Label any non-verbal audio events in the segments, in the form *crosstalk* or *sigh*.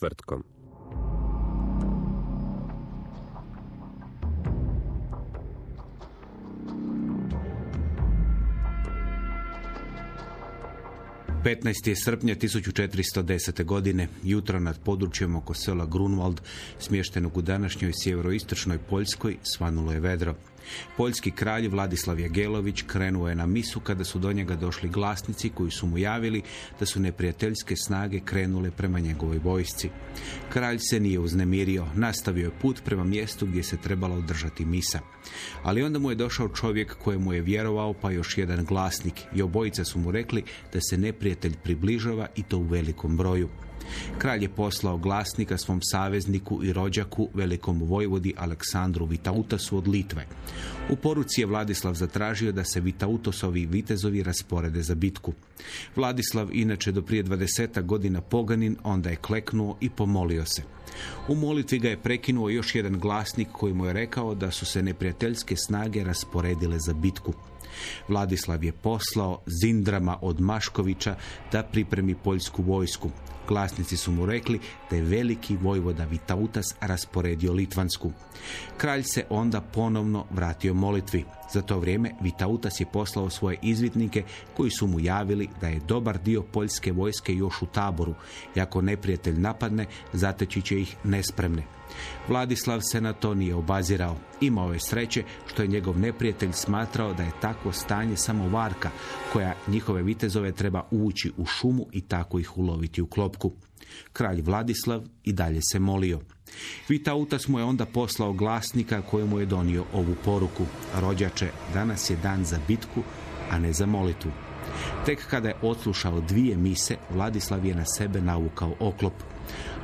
Četvrtkom. – 15. srpnja 1410. godine, jutro nad područjem oko sela Grunwald, smještenog u današnjoj sjeveroistočnoj Poljskoj, svanulo je vedro. Poljski kralj Vladislav Jagelović krenuo je na misu kada su do njega došli glasnici koji su mu javili da su neprijateljske snage krenule prema njegovoj vojsci. Kralj se nije uznemirio, nastavio je put prema mjestu gdje se trebala održati misa. Ali onda mu je došao čovjek kojemu je vjerovao pa još jedan glasnik i obojica su mu rekli da se neprijatelj približava i to u velikom broju. Kralj je poslao glasnika svom savezniku i rođaku, velikom vojvodi Aleksandru Vitautasu od Litve. U poruci je Vladislav zatražio da se Vitautosovi vitezovi rasporede za bitku. Vladislav, inače do prije 20 godina poganin, onda je kleknuo i pomolio se. U molitvi ga je prekinuo još jedan glasnik koji mu je rekao da su se neprijateljske snage rasporedile za bitku. Vladislav je poslao Zindrama od Maškovića da pripremi poljsku vojsku. Glasnici su mu rekli da je veliki vojvoda Vitautas rasporedio Litvansku. Kralj se onda ponovno vratio molitvi. Za to vrijeme Vitautas je poslao svoje izvidnike koji su mu javili da je dobar dio poljske vojske još u taboru i ako neprijatelj napadne, zateći će ih nespremne. Vladislav se na to nije obazirao. Imao je sreće što je njegov neprijatelj smatrao da je takvo stanje samo varka koja njihove vitezove treba ući u šumu i tako ih uloviti u klopku. Kralj Vladislav i dalje se molio. Vitautas mu je onda poslao glasnika kojemu je donio ovu poruku. Rođače, danas je dan za bitku, a ne za molitvu. Tek kada je odslušao dvije mise, Vladislav je na sebe navukao oklop.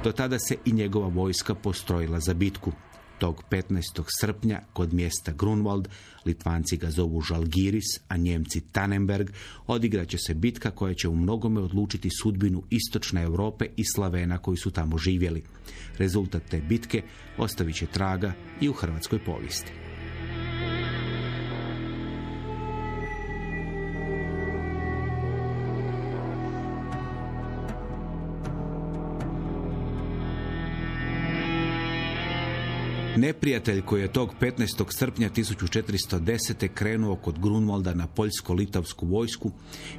Do tada se i njegova vojska postrojila za bitku. Tog 15. srpnja kod mjesta Grunwald, Litvanci ga zovu Žalgiris, a Njemci Tannenberg, odigraće se bitka koja će u mnogome odlučiti sudbinu istočne Europe i Slavena koji su tamo živjeli. Rezultat te bitke ostavit će traga i u hrvatskoj povijesti. Neprijatelj koji je tog 15. srpnja 1410. krenuo kod Grunwalda na poljsko-litavsku vojsku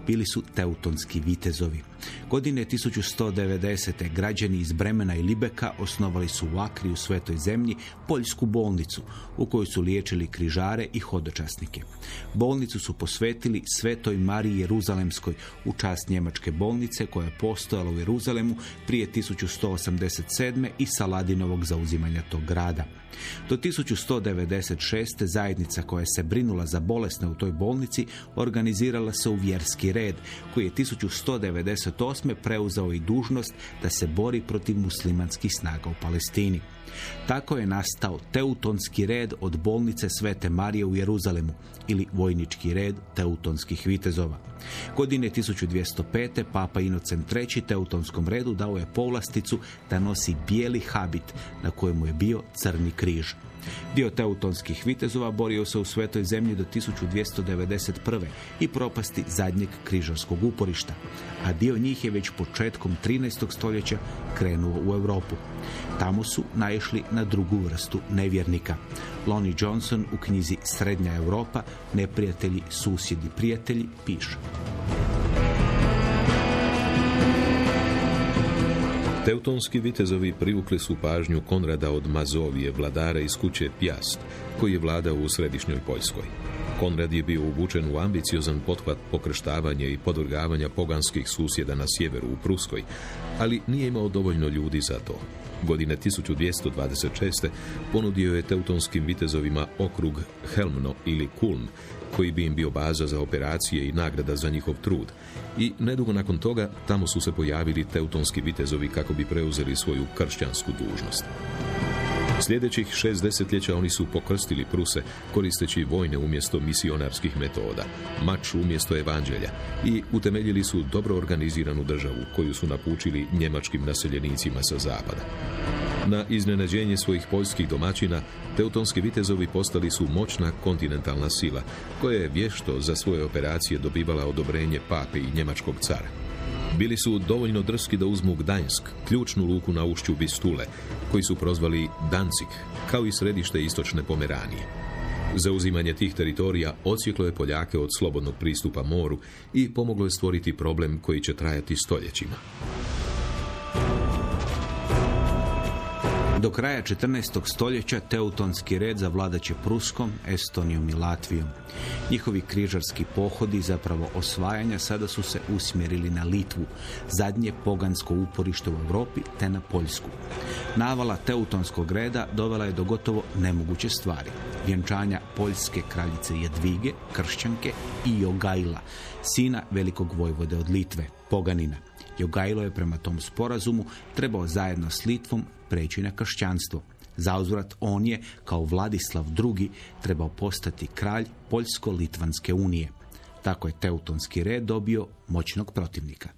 bili su teutonski vitezovi. Godine 1190. građani iz Bremena i Libeka osnovali su u Akri u Svetoj zemlji poljsku bolnicu u kojoj su liječili križare i hodočasnike. Bolnicu su posvetili Svetoj Mariji Jeruzalemskoj u čast njemačke bolnice koja je postojala u Jeruzalemu prije 1187. i Saladinovog zauzimanja tog grada. Do 1196. zajednica koja se brinula za bolesne u toj bolnici organizirala se u vjerski red, koji je 1198. preuzeo i dužnost da se bori protiv muslimanskih snaga u Palestini. Tako je nastao Teutonski red od bolnice Svete Marije u Jeruzalemu ili vojnički red Teutonskih vitezova. Godine 1205. Papa Inocent III. Teutonskom redu dao je povlasticu da nosi bijeli habit na kojemu je bio crni križ. Dio teutonskih vitezova borio se u svetoj zemlji do 1291. i propasti zadnjeg križarskog uporišta, a dio njih je već početkom 13. stoljeća krenuo u Europu. Tamo su naišli na drugu vrstu nevjernika. Lonnie Johnson u knjizi Srednja Europa, neprijatelji, susjedi, prijatelji, piše. Teutonski vitezovi privukli su pažnju Konrada od Mazovije, vladara iz kuće Pjast, koji je vladao u središnjoj Poljskoj. Konrad je bio uvučen u ambiciozan pothvat pokrštavanja i podvrgavanja poganskih susjeda na sjeveru u Pruskoj, ali nije imao dovoljno ljudi za to. Godine 1226. ponudio je teutonskim vitezovima okrug Helmno ili Kulm, koji bi im bio baza za operacije i nagrada za njihov trud. I nedugo nakon toga tamo su se pojavili teutonski vitezovi kako bi preuzeli svoju kršćansku dužnost. Sljedećih šest desetljeća oni su pokrstili Pruse koristeći vojne umjesto misionarskih metoda, mač umjesto evanđelja i utemeljili su dobro organiziranu državu koju su napučili njemačkim naseljenicima sa zapada. Na iznenađenje svojih poljskih domaćina, teutonski vitezovi postali su moćna kontinentalna sila, koja je vješto za svoje operacije dobivala odobrenje pape i njemačkog cara. Bili su dovoljno drski da uzmu Gdansk, ključnu luku na ušću Vistule, koji su prozvali Danzig, kao i središte istočne Pomeranije. Zauzimanje tih teritorija odsjeklo je Poljake od slobodnog pristupa moru i pomoglo je stvoriti problem koji će trajati stoljećima. Do kraja 14. stoljeća Teutonski red zavladaće Pruskom, Estonijom i Latvijom. Njihovi križarski pohodi, zapravo osvajanja, sada su se usmjerili na Litvu, zadnje pogansko uporište u Europi, te na Poljsku. Navala Teutonskog reda dovela je do gotovo nemoguće stvari. Vjenčanja poljske kraljice Jadvige, kršćanke i Jogajla, sina velikog vojvode od Litve, Poganina. Jogajlo je prema tom sporazumu trebao zajedno s Litvom preći na kršćanstvo. Zauzvrat on je, kao Vladislav II, trebao postati kralj Poljsko-Litvanske unije. Tako je Teutonski red dobio moćnog protivnika.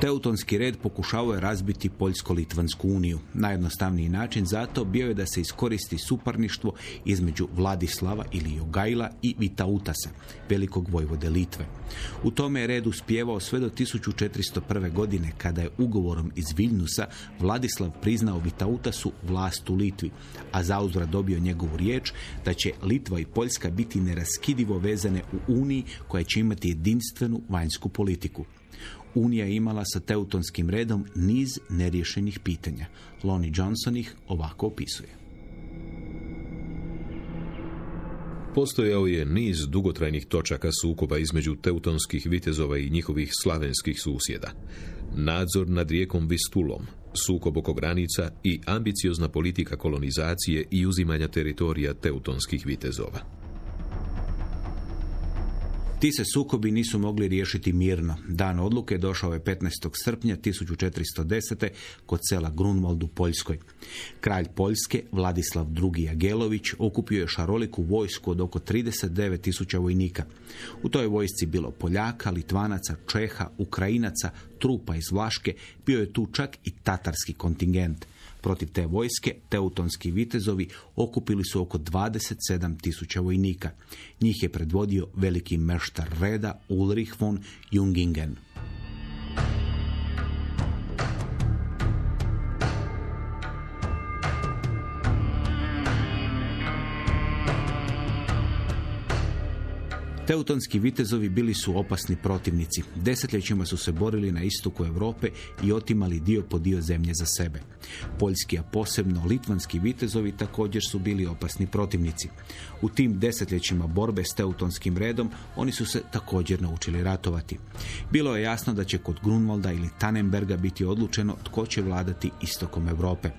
Teutonski red pokušavao je razbiti Poljsko-Litvansku uniju. Najjednostavniji način zato bio je da se iskoristi suparništvo između Vladislava ili Jogajla i Vitautasa, velikog vojvode Litve. U tome je red uspjevao sve do 1401. godine kada je ugovorom iz Viljnusa Vladislav priznao Vitautasu vlast u Litvi, a zauzvrat dobio njegovu riječ da će Litva i Poljska biti neraskidivo vezane u Uniji koja će imati jedinstvenu vanjsku politiku. Unija je imala sa teutonskim redom niz neriješenih pitanja. Lonnie Johnson ih ovako opisuje. Postojao je niz dugotrajnih točaka sukoba između teutonskih vitezova i njihovih slavenskih susjeda. Nadzor nad rijekom Vistulom, sukob oko granica i ambiciozna politika kolonizacije i uzimanja teritorija teutonskih vitezova. Ti se sukobi nisu mogli riješiti mirno. Dan odluke došao je 15. srpnja 1410. kod sela Grunwald u Poljskoj. Kralj Poljske, Vladislav II. Jagelović, okupio je šaroliku vojsku od oko 39 tisuća vojnika. U toj vojsci bilo Poljaka, Litvanaca, Čeha, Ukrajinaca, trupa iz Vlaške, bio je tu čak i tatarski kontingent. Protiv te vojske teutonski vitezovi okupili su oko 27 tisuća vojnika. Njih je predvodio veliki meštar reda Ulrich von Jungingen. Teutonski vitezovi bili su opasni protivnici. Desetljećima su se borili na istoku Europe i otimali dio po dio zemlje za sebe. Poljski, a posebno litvanski vitezovi također su bili opasni protivnici. U tim desetljećima borbe s teutonskim redom oni su se također naučili ratovati. Bilo je jasno da će kod Grunwalda ili Tannenberga biti odlučeno tko će vladati istokom Europe.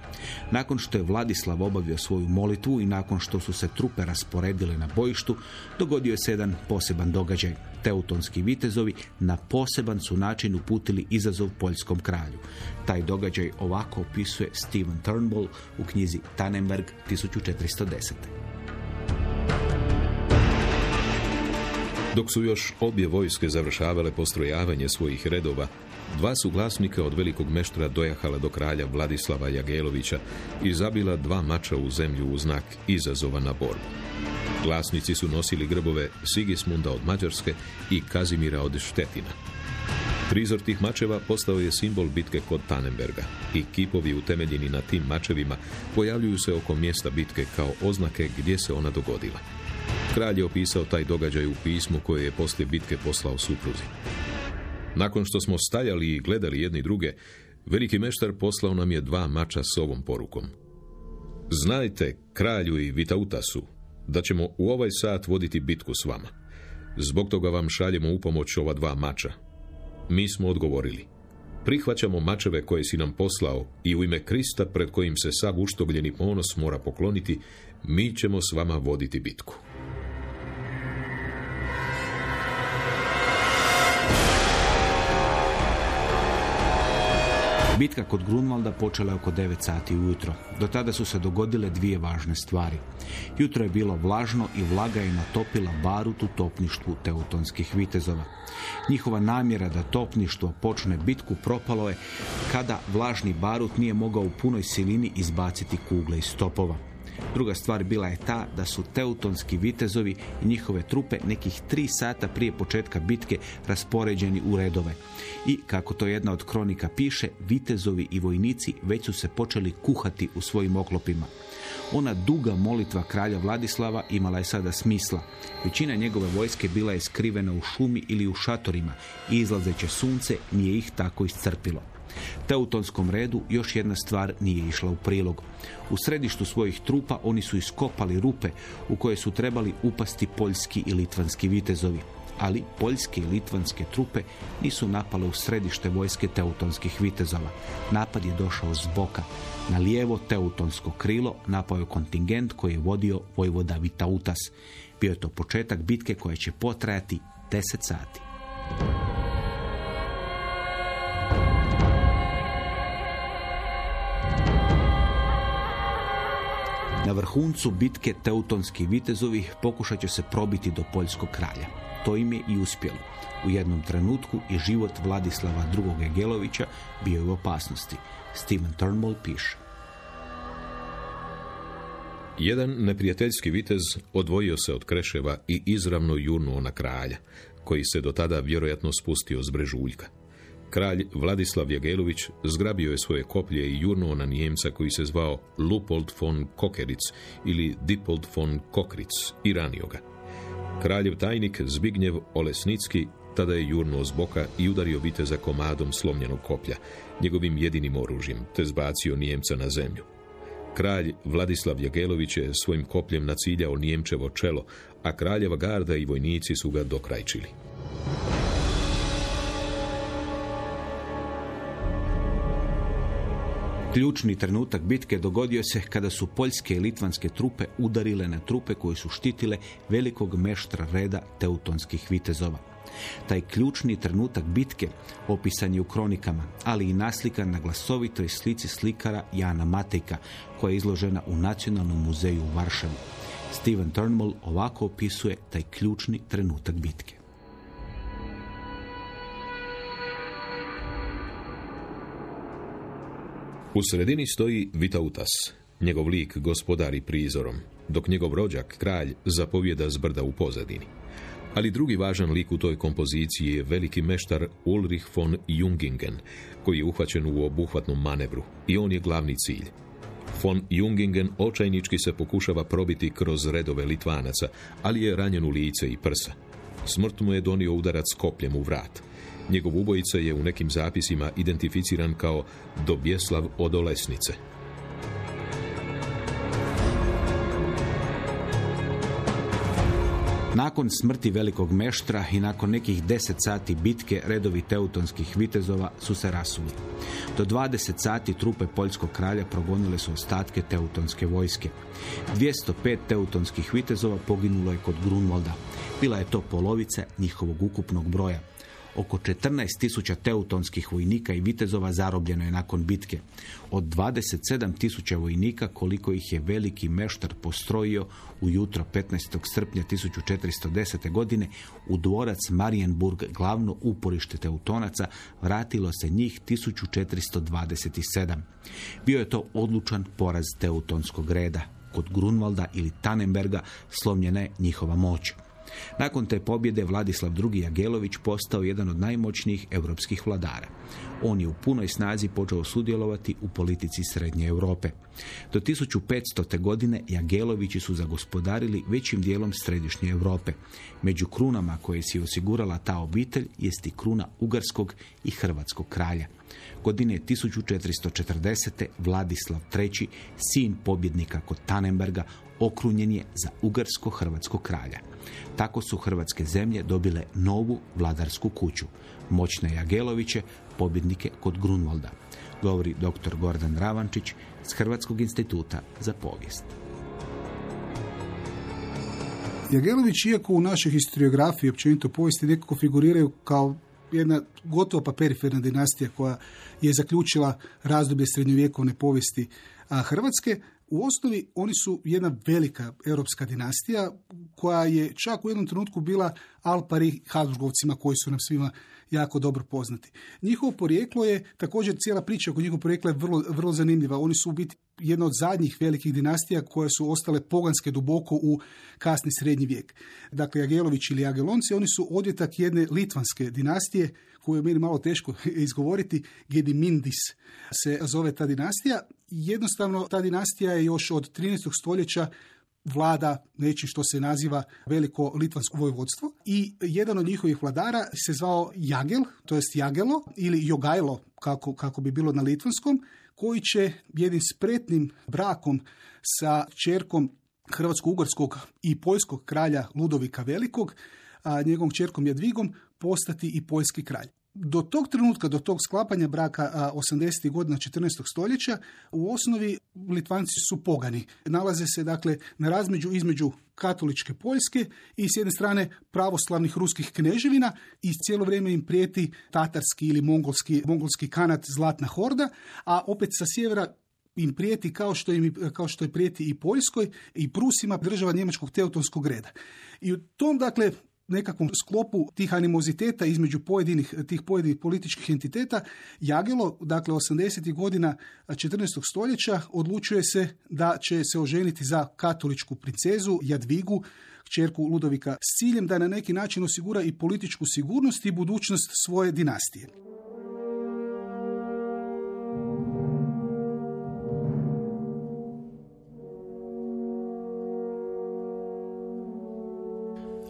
Nakon što je Vladislav obavio svoju molitvu i nakon što su se trupe rasporedile na bojištu, dogodio se jedan poseban događaj. Teutonski vitezovi na poseban su način uputili izazov poljskom kralju. Taj događaj ovako opisuje Steven Turnbull u knjizi Tannenberg 1410. Dok su još obje vojske završavale postrojavanje svojih redova, dva su glasnika od velikog meštra dojahala do kralja Vladislava Jagelovića i zabila dva mača u zemlju u znak izazova na borbu. Glasnici su nosili grbove Sigismunda od Mađarske i Kazimira od Štetina. Prizor tih mačeva postao je simbol bitke kod Tannenberga i kipovi utemeljeni na tim mačevima pojavljuju se oko mjesta bitke kao oznake gdje se ona dogodila. Kralj je opisao taj događaj u pismu koje je poslije bitke poslao supruzi. Nakon što smo stajali i gledali jedni druge, veliki meštar poslao nam je dva mača s ovom porukom. Znajte, kralju i Vitautasu, da ćemo u ovaj sat voditi bitku s vama. Zbog toga vam šaljemo u pomoć ova dva mača. Mi smo odgovorili. Prihvaćamo mačeve koje si nam poslao i u ime Krista pred kojim se sav uštogljeni ponos mora pokloniti, mi ćemo s vama voditi bitku. Bitka kod Grunwalda počela je oko 9 sati ujutro. Do tada su se dogodile dvije važne stvari. Jutro je bilo vlažno i vlaga je natopila barut u topništvu teutonskih vitezova. Njihova namjera da topništvo počne bitku propalo je kada vlažni barut nije mogao u punoj silini izbaciti kugle iz topova. Druga stvar bila je ta da su teutonski vitezovi i njihove trupe nekih tri sata prije početka bitke raspoređeni u redove. I, kako to jedna od kronika piše, vitezovi i vojnici već su se počeli kuhati u svojim oklopima. Ona duga molitva kralja Vladislava imala je sada smisla. Većina njegove vojske bila je skrivena u šumi ili u šatorima i izlazeće sunce nije ih tako iscrpilo. Teutonskom redu još jedna stvar nije išla u prilog. U središtu svojih trupa oni su iskopali rupe u koje su trebali upasti poljski i litvanski vitezovi. Ali poljske i litvanske trupe nisu napale u središte vojske teutonskih vitezova. Napad je došao s boka. Na lijevo teutonsko krilo napao je kontingent koji je vodio vojvoda Vitautas. Bio je to početak bitke koja će potrajati 10 sati. Na vrhuncu bitke teutonski vitezovi pokušat će se probiti do poljskog kralja. To im je i uspjelo. U jednom trenutku i život Vladislava II. Gelovića bio je u opasnosti. Steven Turnbull piše. Jedan neprijateljski vitez odvojio se od Kreševa i izravno jurnuo na kralja, koji se do tada vjerojatno spustio s brežuljka. Kralj Vladislav Jagelović zgrabio je svoje koplje i jurnuo na Nijemca koji se zvao Lupold von Kokeric ili Dipold von Kokric i ranio ga. Kraljev tajnik Zbignjev Olesnicki tada je jurnuo s boka i udario viteza komadom slomljenog koplja, njegovim jedinim oružjem, te zbacio Nijemca na zemlju. Kralj Vladislav Jagelović je svojim kopljem naciljao Nijemčevo čelo, a kraljeva garda i vojnici su ga dokrajčili. Ključni trenutak bitke dogodio se kada su poljske i litvanske trupe udarile na trupe koje su štitile velikog meštra reda teutonskih vitezova. Taj ključni trenutak bitke opisan je u kronikama, ali i naslikan na glasovitoj slici slikara Jana Matejka, koja je izložena u Nacionalnom muzeju u Varšavi. Steven Turnbull ovako opisuje taj ključni trenutak bitke. U sredini stoji Vitautas, njegov lik gospodari prizorom, dok njegov rođak, kralj, zapovjeda zbrda u pozadini. Ali drugi važan lik u toj kompoziciji je veliki meštar Ulrich von Jungingen, koji je uhvaćen u obuhvatnom manevru i on je glavni cilj. Von Jungingen očajnički se pokušava probiti kroz redove Litvanaca, ali je ranjen u lice i prsa. Smrt mu je donio udarac kopljem u vrat. Njegov ubojica je u nekim zapisima identificiran kao Dobjeslav od Olesnice. Nakon smrti velikog meštra i nakon nekih deset sati bitke redovi teutonskih vitezova su se rasuli. Do 20 sati trupe poljskog kralja progonile su ostatke teutonske vojske. 205 teutonskih vitezova poginulo je kod Grunwalda. Bila je to polovica njihovog ukupnog broja. Oko 14.000 teutonskih vojnika i vitezova zarobljeno je nakon bitke. Od 27.000 vojnika koliko ih je veliki meštar postrojio u jutro 15. srpnja 1410. godine u dvorac Marienburg, glavno uporište teutonaca, vratilo se njih 1427. Bio je to odlučan poraz teutonskog reda. Kod Grunvalda ili Tannenberga slomljena je njihova moć. Nakon te pobjede Vladislav II. Jagelović postao jedan od najmoćnijih europskih vladara. On je u punoj snazi počeo sudjelovati u politici Srednje Europe. Do 1500. godine Jagelovići su zagospodarili većim dijelom Središnje Europe. Među krunama koje si osigurala ta obitelj jest i kruna Ugarskog i Hrvatskog kralja. Godine 1440. Vladislav III. sin pobjednika kod Tannenberga okrunjen je za Ugarsko-Hrvatskog kralja. Tako su hrvatske zemlje dobile novu vladarsku kuću. Moćne Jageloviće, pobjednike kod Grunwalda. Govori dr. Gordan Ravančić s Hrvatskog instituta za povijest. Jagelović, iako u našoj historiografiji, općenito povijesti, nekako figuriraju kao jedna gotovo pa periferna dinastija koja je zaključila razdoblje srednjovjekovne povijesti Hrvatske, u osnovi oni su jedna velika europska dinastija koja je čak u jednom trenutku bila Alpari Habsburgovcima koji su nam svima jako dobro poznati. Njihovo porijeklo je, također cijela priča oko njihovog porijekla je vrlo, vrlo zanimljiva. Oni su u biti jedna od zadnjih velikih dinastija koje su ostale poganske duboko u kasni srednji vijek. Dakle, Jagelović ili Jagelonci, oni su odjetak jedne litvanske dinastije koju je meni malo teško *laughs* izgovoriti, Gedimindis se zove ta dinastija. Jednostavno, ta dinastija je još od 13. stoljeća vlada nečim što se naziva veliko litvansko vojvodstvo i jedan od njihovih vladara se zvao Jagel, to jest Jagelo ili Jogajlo kako, kako bi bilo na litvanskom, koji će jednim spretnim brakom sa čerkom hrvatsko-ugarskog i poljskog kralja Ludovika Velikog, a njegovom čerkom Jadvigom, postati i poljski kralj. Do tog trenutka, do tog sklapanja braka 80. godina 14. stoljeća, u osnovi Litvanci su pogani. Nalaze se dakle na razmeđu između katoličke Poljske i s jedne strane pravoslavnih ruskih kneževina i cijelo vrijeme im prijeti tatarski ili mongolski, mongolski kanat Zlatna horda, a opet sa sjevera im prijeti kao što, im, kao što je prijeti i Poljskoj i Prusima država njemačkog teutonskog reda. I u tom dakle nekakvom sklopu tih animoziteta između pojedinih, tih pojedinih političkih entiteta, Jagelo, dakle 80. godina 14. stoljeća, odlučuje se da će se oženiti za katoličku princezu Jadvigu, čerku Ludovika, s ciljem da na neki način osigura i političku sigurnost i budućnost svoje dinastije.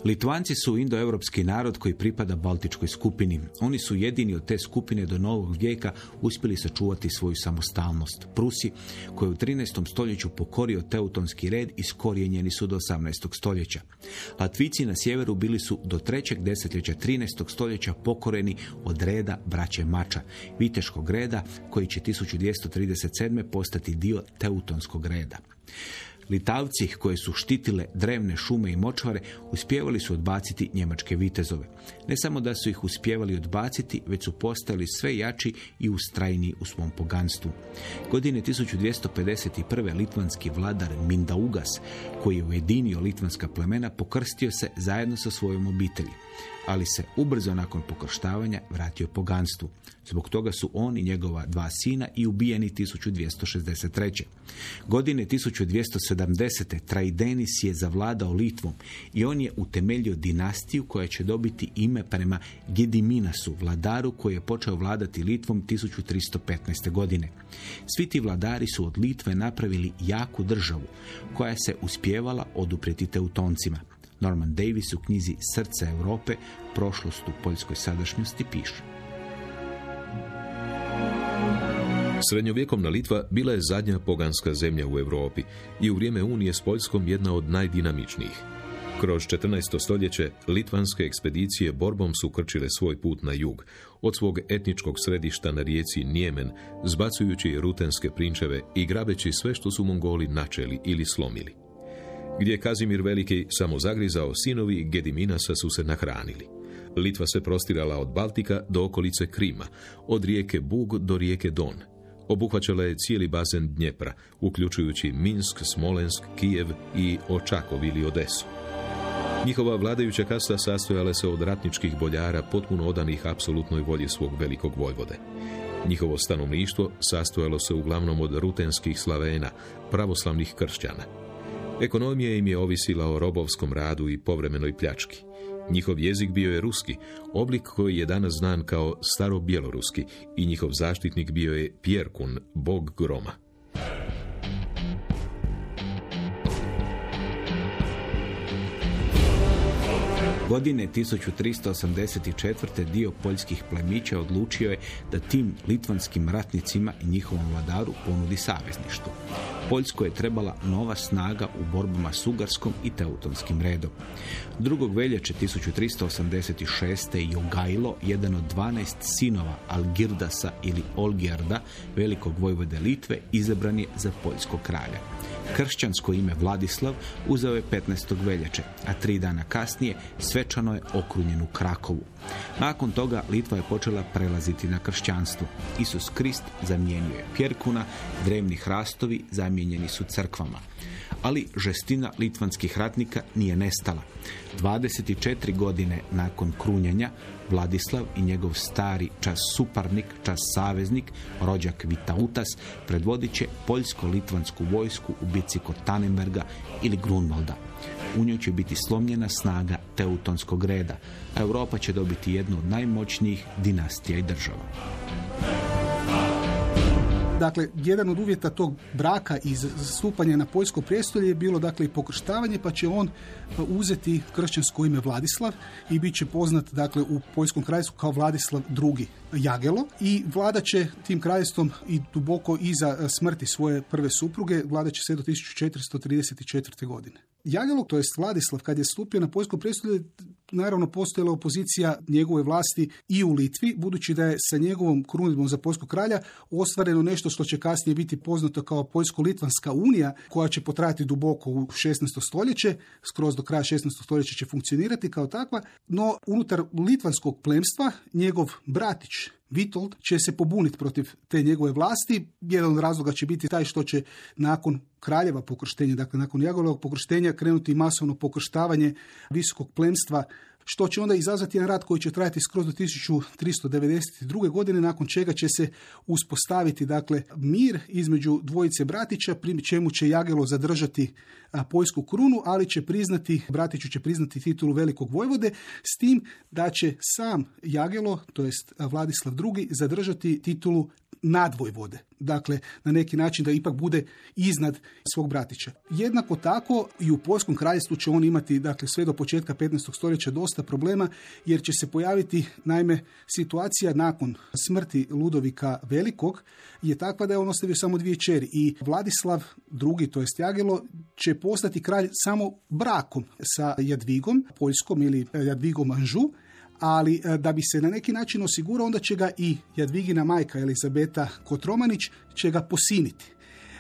Litvanci su indoeuropski narod koji pripada Baltičkoj skupini. Oni su jedini od te skupine do novog vijeka uspjeli sačuvati svoju samostalnost. Prusi, koji u 13. stoljeću pokorio teutonski red, iskorijenjeni su do 18. stoljeća. Latvici na sjeveru bili su do trećeg desetljeća 13. stoljeća pokoreni od reda braće Mača, viteškog reda koji će 1237. postati dio teutonskog reda. Litavci koje su štitile drevne šume i močvare uspjevali su odbaciti njemačke vitezove. Ne samo da su ih uspjevali odbaciti, već su postali sve jači i ustrajniji u svom poganstvu. Godine 1251. litvanski vladar Mindaugas, koji je ujedinio litvanska plemena, pokrstio se zajedno sa svojom obitelji ali se ubrzo nakon pokrštavanja vratio poganstvu. Zbog toga su on i njegova dva sina i ubijeni 1263. Godine 1270. Traidenis je zavladao Litvom i on je utemeljio dinastiju koja će dobiti ime prema Gediminasu, vladaru koji je počeo vladati Litvom 1315. godine. Svi ti vladari su od Litve napravili jaku državu koja se uspjevala oduprijeti teutoncima. Norman Davis u knjizi Srce Europe, prošlost u poljskoj sadašnjosti piše. Srednjovjekovna Litva bila je zadnja poganska zemlja u Europi i u vrijeme Unije s Poljskom jedna od najdinamičnijih. Kroz 14. stoljeće litvanske ekspedicije borbom su krčile svoj put na jug, od svog etničkog središta na rijeci Nijemen, zbacujući rutenske prinčeve i grabeći sve što su Mongoli načeli ili slomili gdje je Kazimir Veliki samo zagrizao sinovi Gediminasa su se nahranili. Litva se prostirala od Baltika do okolice Krima, od rijeke Bug do rijeke Don. Obuhvaćala je cijeli bazen Dnjepra, uključujući Minsk, Smolensk, Kijev i Očakov ili Odesu. Njihova vladajuća kasta sastojala se od ratničkih boljara potpuno odanih apsolutnoj volji svog velikog vojvode. Njihovo stanovništvo sastojalo se uglavnom od rutenskih slavena, pravoslavnih kršćana. Ekonomija im je ovisila o robovskom radu i povremenoj pljački. Njihov jezik bio je ruski, oblik koji je danas znan kao staro-bjeloruski i njihov zaštitnik bio je Pjerkun, bog groma. Godine 1384. dio poljskih plemića odlučio je da tim litvanskim ratnicima i njihovom vladaru ponudi savezništvo. Poljsko je trebala nova snaga u borbama s Ugarskom i Teutonskim redom. 2. veljače 1386. Jogajlo, jedan od 12 sinova Algirdasa ili Olgjerda, velikog vojvode Litve, izabran je za poljskog kralja. Kršćansko ime Vladislav uzeo je 15. veljače, a tri dana kasnije svečano je okrunjen u Krakovu. Nakon toga Litva je počela prelaziti na kršćanstvo. Isus Krist zamijenio je Pjerkuna, drevni hrastovi zamijenjeni su crkvama ali žestina litvanskih ratnika nije nestala. 24 godine nakon krunjenja Vladislav i njegov stari čas suparnik, čas saveznik, rođak Vitautas, predvodit će poljsko-litvansku vojsku u bici kod Tannenberga ili Grunwalda. U njoj će biti slomljena snaga teutonskog reda, a Europa će dobiti jednu od najmoćnijih dinastija i država. Dakle, jedan od uvjeta tog braka i stupanja na poljsko prijestolje je bilo dakle i pokrštavanje, pa će on e, uzeti kršćansko ime Vladislav i bit će poznat dakle u poljskom kraljestvu kao Vladislav II. Jagelo i vlada će tim kraljestvom i duboko iza e, smrti svoje prve supruge, vlada će sve do 1434. godine. Jagelo, to jest Vladislav, kad je stupio na poljsko prijestolje, naravno postojala opozicija njegove vlasti i u Litvi, budući da je sa njegovom krunidbom za poljskog kralja ostvareno nešto što će kasnije biti poznato kao Poljsko-Litvanska unija, koja će potrajati duboko u 16. stoljeće, skroz do kraja 16. stoljeća će funkcionirati kao takva, no unutar litvanskog plemstva njegov bratić Vitold će se pobuniti protiv te njegove vlasti. Jedan od razloga će biti taj što će nakon kraljeva pokrštenja, dakle nakon Jagolovog pokrštenja krenuti masovno pokrštavanje visokog plemstva što će onda izazvati jedan rat koji će trajati skroz do 1392. godine, nakon čega će se uspostaviti dakle mir između dvojice bratića, pri čemu će Jagelo zadržati poljsku krunu, ali će priznati, bratiću će priznati titulu velikog vojvode, s tim da će sam Jagelo, to jest Vladislav II, zadržati titulu nadvojvode. Dakle, na neki način da ipak bude iznad svog bratića. Jednako tako i u Poljskom kraljestvu će on imati, dakle, sve do početka 15. stoljeća dosta problema, jer će se pojaviti, naime, situacija nakon smrti Ludovika Velikog je takva da je on ostavio samo dvije čeri i Vladislav II, to jest Jagelo, će postati kralj samo brakom sa Jadvigom, Poljskom ili Jadvigom Anžu, ali e, da bi se na neki način osigurao, onda će ga i Jadvigina majka Elizabeta Kotromanić će ga posiniti.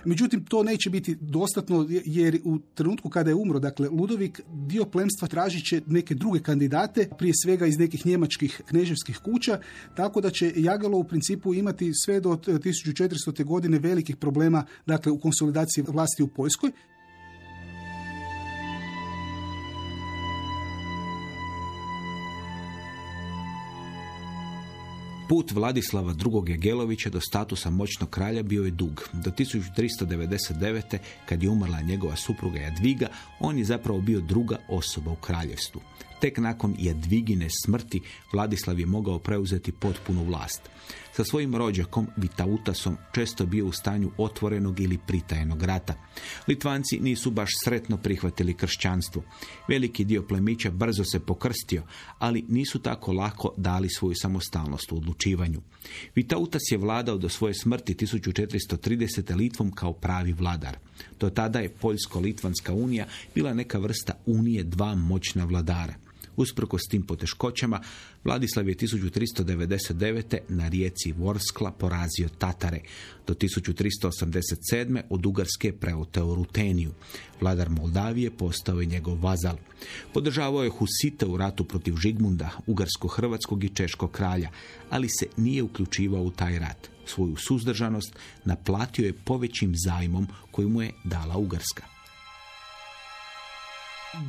Međutim, to neće biti dostatno jer u trenutku kada je umro, dakle, Ludovik, dio plemstva tražit će neke druge kandidate, prije svega iz nekih njemačkih kneževskih kuća, tako da će Jagalo u principu imati sve do 1400. godine velikih problema dakle, u konsolidaciji vlasti u Poljskoj. Put Vladislava II. Gelovića do statusa moćnog kralja bio je dug. Do 1399. kad je umrla njegova supruga Jadviga, on je zapravo bio druga osoba u kraljevstvu. Tek nakon Jadvigine smrti Vladislav je mogao preuzeti potpunu vlast. Sa svojim rođakom Vitautasom često bio u stanju otvorenog ili pritajenog rata. Litvanci nisu baš sretno prihvatili kršćanstvo. Veliki dio plemića brzo se pokrstio, ali nisu tako lako dali svoju samostalnost u odlučivanju. Vitautas je vladao do svoje smrti 1430. Litvom kao pravi vladar. Do tada je Poljsko-Litvanska unija bila neka vrsta unije dva moćna vladara. Usprkos tim poteškoćama, Vladislav je 1399. na rijeci Vorskla porazio Tatare. Do 1387. od Ugarske preoteo Ruteniju. Vladar Moldavije postao je njegov vazal. Podržavao je Husite u ratu protiv Žigmunda, Ugarsko-Hrvatskog i Češkog kralja, ali se nije uključivao u taj rat. Svoju suzdržanost naplatio je povećim zajmom koju mu je dala Ugarska.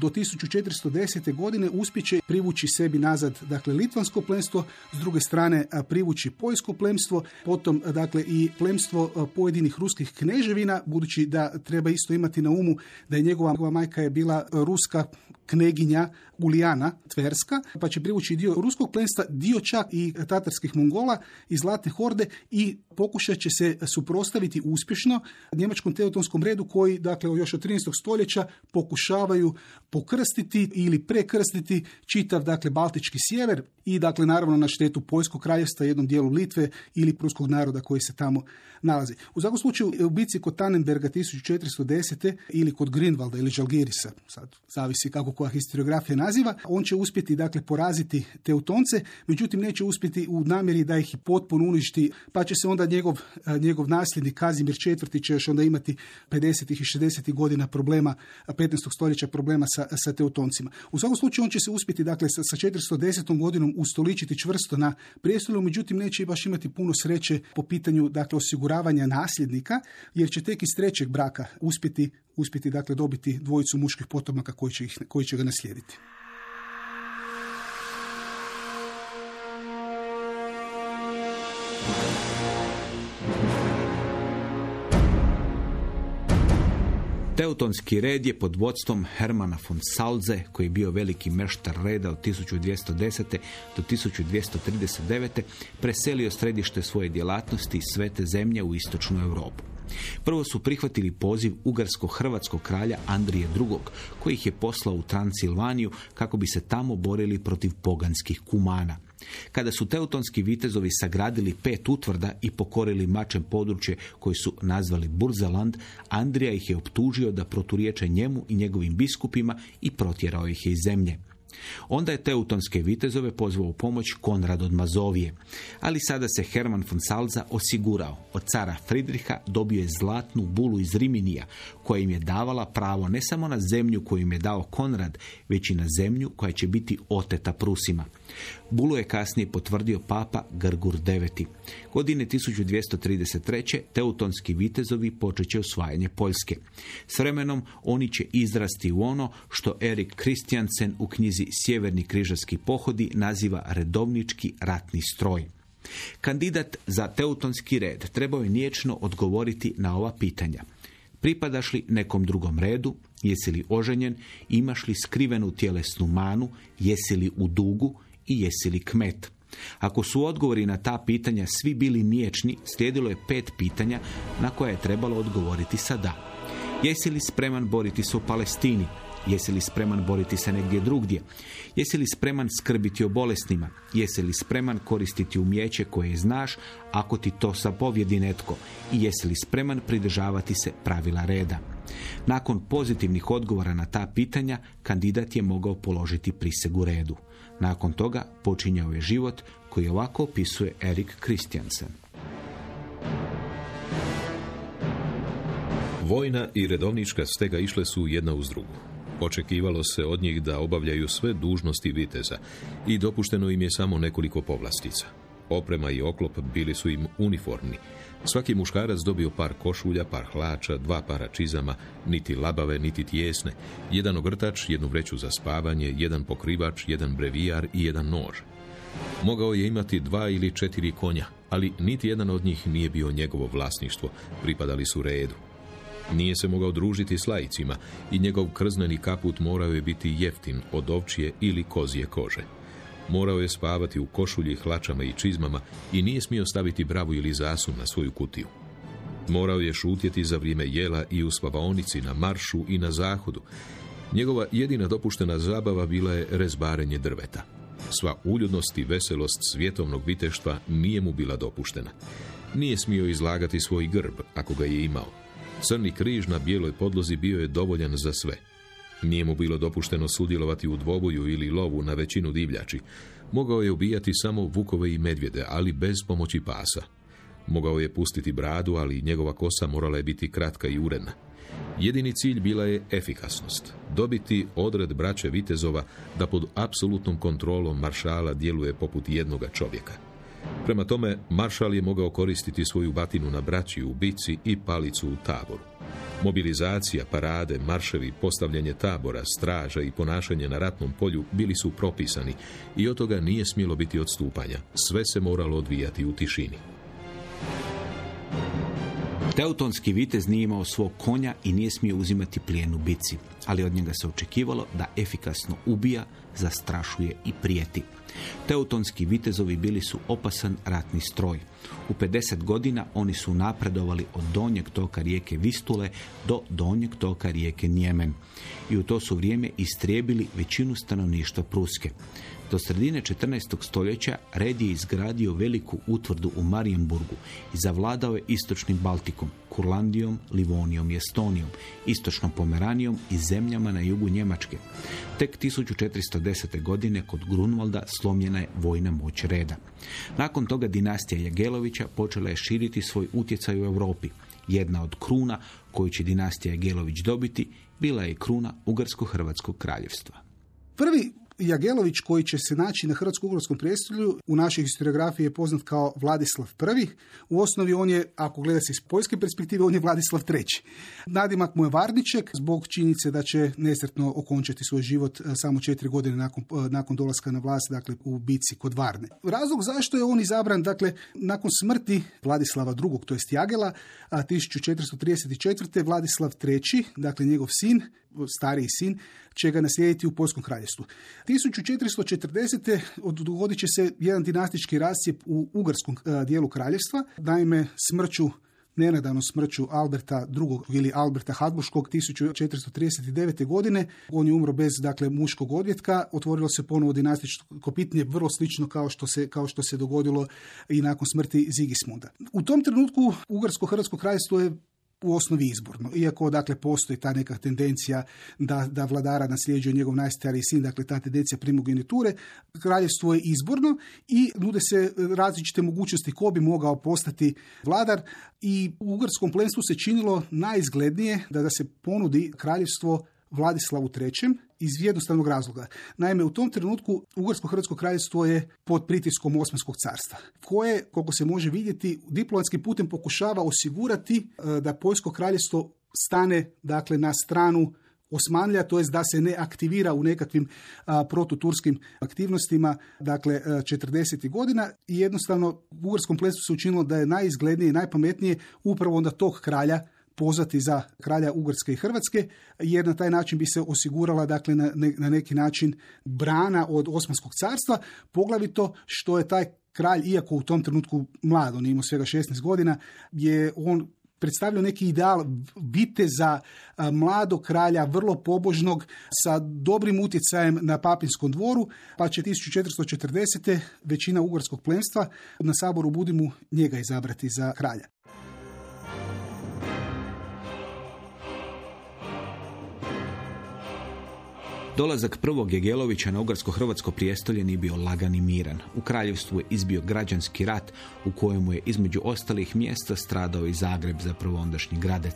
Do 1410. godine uspjeće privući sebi nazad dakle litvansko plemstvo, s druge strane privući poljsko plemstvo, potom dakle i plemstvo pojedinih ruskih kneževina, budući da treba isto imati na umu da je njegova majka je bila ruska kneginja Ulijana Tverska, pa će privući dio ruskog plemstva, dio čak i tatarskih Mongola iz Zlatne horde i pokušat će se suprostaviti uspješno njemačkom teutonskom redu koji, dakle, još od 13. stoljeća pokušavaju pokrstiti ili prekrstiti čitav, dakle, Baltički sjever i, dakle, naravno na štetu Poljskog kraljevstva, jednom dijelu Litve ili pruskog naroda koji se tamo nalazi. U svakom slučaju, u bici kod Tannenberga 1410. ili kod Grinvalda ili Žalgirisa, sad zavisi kako koja historiografija naziva, on će uspjeti, dakle, poraziti Teutonce, međutim, neće uspjeti u namjeri da ih potpuno uništi, pa će se onda njegov, njegov nasljednik Kazimir IV. će još onda imati 50. i 60. godina problema, 15. stoljeća problema sa, sa Teutoncima. U svakom slučaju on će se uspjeti dakle sa, sa 410. godinom ustoličiti čvrsto na prijestolju, međutim neće baš imati puno sreće po pitanju dakle osiguravanja nasljednika, jer će tek iz trećeg braka uspjeti uspjeti dakle dobiti dvojicu muških potomaka koji će, ih, koji će ga naslijediti. Teutonski red je pod vodstvom Hermana von Salze, koji je bio veliki meštar reda od 1210. do 1239. preselio središte svoje djelatnosti iz svete zemlje u istočnu Europu. Prvo su prihvatili poziv ugarsko-hrvatskog kralja Andrije II, koji ih je poslao u Transilvaniju kako bi se tamo borili protiv poganskih kumana. Kada su teutonski vitezovi sagradili pet utvrda i pokorili mačem područje koje su nazvali Burzaland, Andrija ih je optužio da proturiječe njemu i njegovim biskupima i protjerao ih je iz zemlje. Onda je teutonske vitezove pozvao u pomoć Konrad od Mazovije. Ali sada se Herman von Salza osigurao. Od cara Fridriha dobio je zlatnu bulu iz Riminija, koja im je davala pravo ne samo na zemlju koju im je dao Konrad, već i na zemlju koja će biti oteta Prusima. Bulu je kasnije potvrdio papa Grgur IX. Godine 1233. teutonski vitezovi počeće osvajanje Poljske. S vremenom oni će izrasti u ono što Erik Kristjansen u knjizi Sjeverni križarski pohodi naziva redovnički ratni stroj. Kandidat za teutonski red trebao je niječno odgovoriti na ova pitanja. Pripadaš li nekom drugom redu? Jesi li oženjen? Imaš li skrivenu tjelesnu manu? Jesi li u dugu? I jesi li kmet? Ako su odgovori na ta pitanja svi bili niječni, slijedilo je pet pitanja na koja je trebalo odgovoriti sa da. Jesi li spreman boriti se u Palestini? Jesi li spreman boriti se negdje drugdje? Jesi li spreman skrbiti o bolesnima? Jesi li spreman koristiti umjeće koje znaš ako ti to zapovjedi netko? I jesi li spreman pridržavati se pravila reda? Nakon pozitivnih odgovora na ta pitanja, kandidat je mogao položiti prisegu redu. Nakon toga počinjao je život koji ovako opisuje Erik Christiansen. Vojna i redovnička stega išle su jedna uz drugu. Očekivalo se od njih da obavljaju sve dužnosti viteza i dopušteno im je samo nekoliko povlastica. Oprema i oklop bili su im uniformni. Svaki muškarac dobio par košulja, par hlača, dva para čizama, niti labave, niti tjesne, jedan ogrtač, jednu vreću za spavanje, jedan pokrivač, jedan brevijar i jedan nož. Mogao je imati dva ili četiri konja, ali niti jedan od njih nije bio njegovo vlasništvo, pripadali su redu. Nije se mogao družiti s lajicima i njegov krzneni kaput morao je biti jeftin od ovčije ili kozije kože. Morao je spavati u košulji, hlačama i čizmama i nije smio staviti bravu ili zasun na svoju kutiju. Morao je šutjeti za vrijeme jela i u spavaonici, na maršu i na zahodu. Njegova jedina dopuštena zabava bila je rezbarenje drveta. Sva uljudnost i veselost svjetovnog viteštva nije mu bila dopuštena. Nije smio izlagati svoj grb, ako ga je imao. Crni križ na bijeloj podlozi bio je dovoljan za sve. Nije mu bilo dopušteno sudjelovati u dvoboju ili lovu na većinu divljači. Mogao je ubijati samo vukove i medvjede, ali bez pomoći pasa. Mogao je pustiti bradu, ali njegova kosa morala je biti kratka i uredna. Jedini cilj bila je efikasnost. Dobiti odred braće Vitezova da pod apsolutnom kontrolom maršala djeluje poput jednoga čovjeka. Prema tome, maršal je mogao koristiti svoju batinu na braći u bici i palicu u taboru. Mobilizacija, parade, marševi, postavljanje tabora, straža i ponašanje na ratnom polju bili su propisani i od toga nije smjelo biti odstupanja. Sve se moralo odvijati u tišini. Teutonski vitez nije imao svog konja i nije smio uzimati plijen u bici, ali od njega se očekivalo da efikasno ubija, zastrašuje i prijeti. Teutonski vitezovi bili su opasan ratni stroj. U 50 godina oni su napredovali od donjeg toka rijeke Vistule do donjeg toka rijeke Njemen i u to su vrijeme istrijebili većinu stanovništva Pruske. Do sredine 14. stoljeća red je izgradio veliku utvrdu u Marijenburgu i zavladao je istočnim Baltikom, Kurlandijom, Livonijom i Estonijom, istočnom Pomeranijom i zemljama na jugu Njemačke. Tek 1410. godine kod Grunwalda slomljena je vojna moć reda. Nakon toga dinastija Jagelovića počela je širiti svoj utjecaj u Europi. Jedna od kruna koju će dinastija Jagelović dobiti bila je kruna Ugarsko-Hrvatskog kraljevstva. Prvi Jagelović koji će se naći na Hrvatsko-ugorskom prijestolju u našoj historiografiji je poznat kao Vladislav I. U osnovi on je, ako gleda se iz poljske perspektive, on je Vladislav III. Nadimak mu je Varniček zbog činjenice da će nesretno okončati svoj život e, samo četiri godine nakon, e, nakon dolaska na vlast, dakle u bici kod Varne. Razlog zašto je on izabran, dakle, nakon smrti Vladislava II. to jest Jagela, a 1434. Vladislav III. dakle njegov sin, stariji sin, će ga naslijediti u Poljskom kraljestvu. 1440. dogodit će se jedan dinastički rascijep u ugarskom e, dijelu kraljevstva. Naime, smrću nenadano smrću Alberta II. ili Alberta Hadbuškog 1439. godine. On je umro bez dakle, muškog odvjetka. Otvorilo se ponovo dinastičko pitanje, vrlo slično kao što, se, kao što se dogodilo i nakon smrti Zigismunda. U tom trenutku Ugarsko-Hrvatsko kraljevstvo je u osnovi izborno. Iako dakle postoji ta neka tendencija da, da vladara nasljeđuje njegov najstariji sin, dakle ta tendencija primogeniture, kraljevstvo je izborno i nude se različite mogućnosti ko bi mogao postati vladar i u ugarskom plenstvu se činilo najizglednije da, da se ponudi kraljevstvo Vladislavu III iz jednostavnog razloga. Naime, u tom trenutku Ugarsko-Hrvatsko kraljevstvo je pod pritiskom Osmanskog carstva, koje, koliko se može vidjeti, diplomatskim putem pokušava osigurati e, da Poljsko kraljevstvo stane dakle, na stranu Osmanlija, to jest da se ne aktivira u nekakvim protuturskim aktivnostima, dakle 40. godina i jednostavno u Ugarskom plenstvu se učinilo da je najizglednije i najpametnije upravo onda tog kralja pozvati za kralja Ugarske i Hrvatske, jer na taj način bi se osigurala dakle, na, na neki način brana od Osmanskog carstva, poglavito što je taj kralj, iako u tom trenutku mlad, on je imao svega 16 godina, je on predstavljao neki ideal viteza mladog kralja, vrlo pobožnog, sa dobrim utjecajem na papinskom dvoru, pa će 1440. većina ugarskog plemstva na saboru Budimu njega izabrati za kralja. Dolazak prvog Jegelovića na Ugarsko-Hrvatsko prijestolje nije bio lagan i miran. U kraljevstvu je izbio građanski rat u kojemu je između ostalih mjesta stradao i Zagreb za ondašnji gradec.